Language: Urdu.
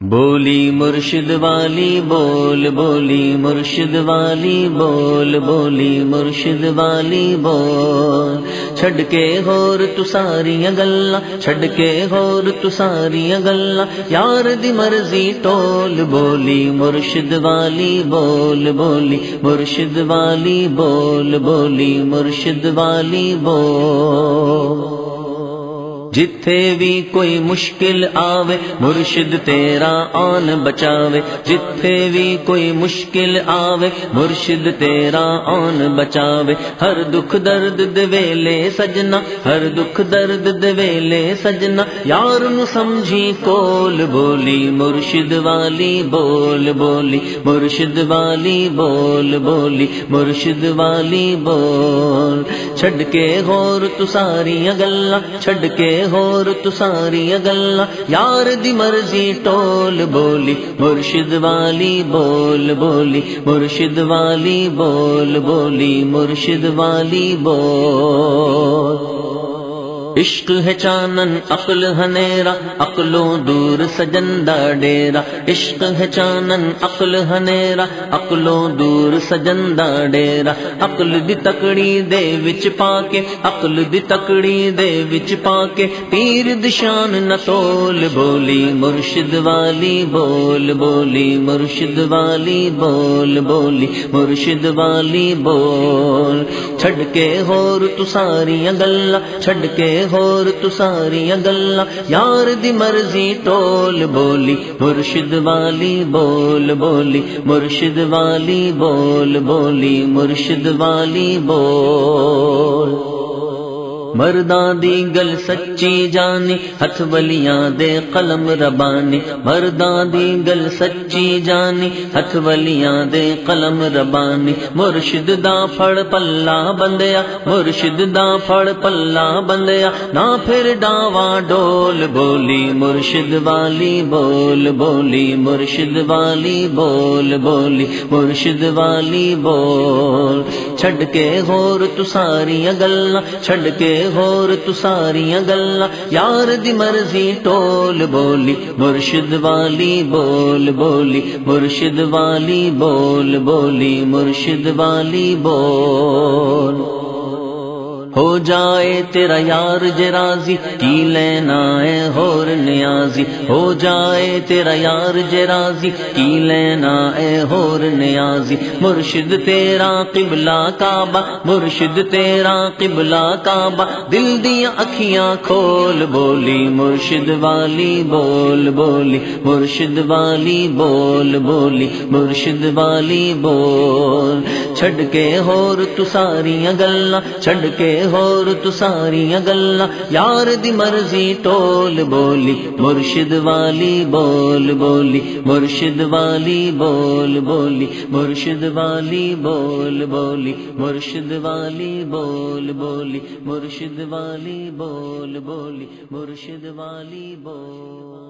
بولی مرشد والی، بول، بولی مرشد والی، بول، بولی مرشد والی، بول. چھڈ کے ہور تو ساری گلا چھڈ کے ہور تو ساری گلا یار دی مرضی ٹول، بولی مرشد والی، بول، بولی مرشد والی، بول، بولی مرشد والی، بول. جتھے بھی کوئی مشکل آوے، مرشد تیرا آن بچاوے۔ جتھے بھی کوئی مشکل آوے، مرشد تیرا آن بچاوے۔ ہر دکھ درد دویلے سجنا، ہر دکھ درد دویلے سجنا۔ یار نو سمجھی کول بولی، مرشد والی بول بولی۔ مرشد والی بول بولی، مرشد والی بول۔ چھڈ کے غور تو ساری گلا چھڈ کے ہور تو ساری گلا یار دی مرضی ٹول بولی، مرشد والی بول بولی، مرشد والی بول بولی، مرشد والی بول عشق ہے چانن، عقل ہنیرا عقلوں دور سجندہ ڈیرا عشق ہے چانن، عقل ہنیرا عقلوں دور سجندہ ڈیرا عقل دی تکڑی دے وچ پا کے عقل دی تکڑی دے وچ پا کے پیر دشان نہ تول بولی، مرشد والی بول بولی، مرشد والی بول بولی، مرشد والی بول۔ چھڈ کے ہور تو ساری گلا چھڈ کے ہور تو ساری گلا یار دی مرضی ٹول بولی، مرشد والی بول بولی، مرشد والی بول بولی، مرشد والی بول مردان دی گل سچی جانی، ہتھ ولیاں دے قلم ربانی۔ مردان دی گل سچی جانی، ہتھ ولیاں دے قلم ربانی۔ مرشد دا پھڑ پلا بندیا، مرشد دا پھڑ پلا بندیا۔ نہ پھر ڈاواں ڈول بولی، مرشد والی بول بولی، مرشد والی بول بولی، مرشد والی بول۔ چھڈ کے ہور تو ساری گلا چھڈ کے غور تو ساری گلا یار دی مرضی ٹول بولی، مرشد والی بول بولی، مرشد والی بول بولی، مرشد والی بول ہو جائے تیرا یار جرازی کی لینا ہے ہور نیازی؟ ہو جائے تیرا یار جرازی کی لینا ہے ہور نیازی؟ مرشد تیرا قبلہ کعبہ، مرشد تیرا قبلہ کعبہ۔ دل دیا اکھیاں کھول بولی، مرشد والی بول بولی، مرشد والی بول بولی، مرشد والی بول چھڈ کے ہور تو ساری گلا چھڈ کے ہور تو ساری گلا یار دی مرضی ٹول بولی، مرشد والی بول بولی، مرشد والی بول بولی، مرشد والی بول بولی، مرشد والی بول بولی، مرشد والی بول بولی، مرشد والی بول